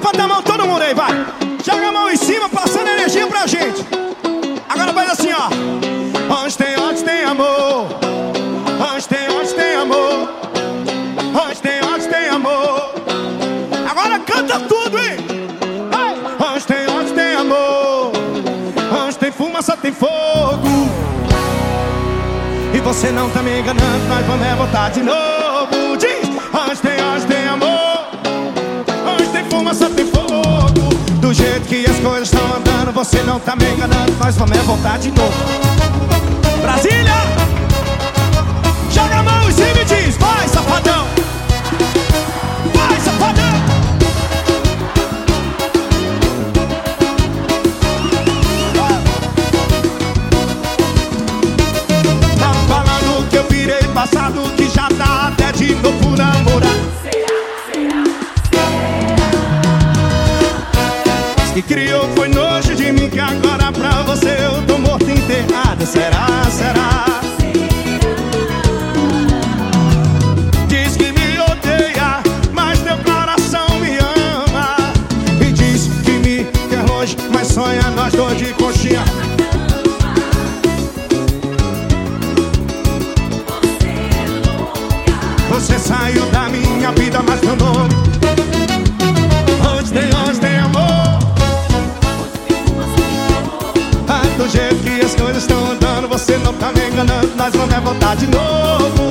Levanta a mão todo mundo aí, vai. Joga a mão em cima, passando energia pra gente. Agora faz assim, ó. Onde tem, onde tem amor. Onde tem, onde tem amor. Onde tem, onde tem amor. Agora canta tudo, hein? Vai. Onde tem, onde tem amor. Onde tem fumaça, tem fogo. E você não tá me enganando, nós vamos é voltar de novo. Diz, onde tem. Tem fogo. Do jeito que as coisas estão andando, você não tá me enganando, nós vamos é voltar de novo. Brasília! Joga a mão em cima e diz, vai, safadão! Vai, safadão! Tá falando que eu virei passado, que já tá até de novo namorar. Nós dois de conchinha. Você saiu da minha vida, mas meu nome. Onde tem, onde tem amor. Ah, Do jeito que as coisas estão andando Você não tá me enganando Nós vamos é voltar de novo.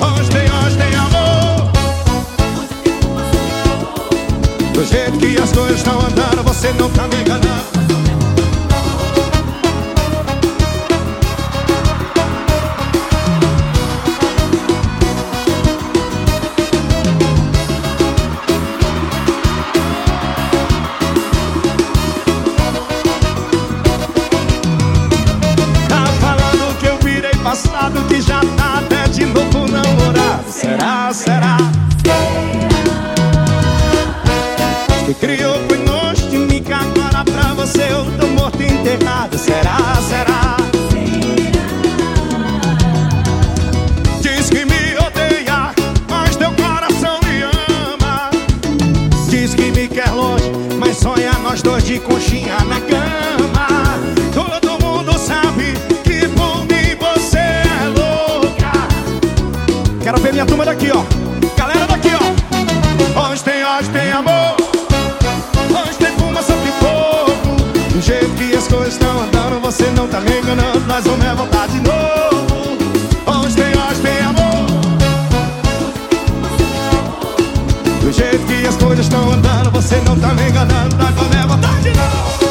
Onde tem, onde tem amor. Do jeito que as coisas estão andando Você não tá me enganando nós dois de conchinha na cama. Todo mundo sabe que por mim você é louca. Quero ver minha turma daqui, ó. Galera daqui, ó. Onde tem, onde tem amor. Onde tem fumaça, tem fogo. Do jeito que as coisas estão andando Você não tá me enganando Nós vamos voltar de novo. Onde tem, onde tem amor. Do jeito que as coisas estão andando Você não tá me enganando Nós vamos é voltar de novo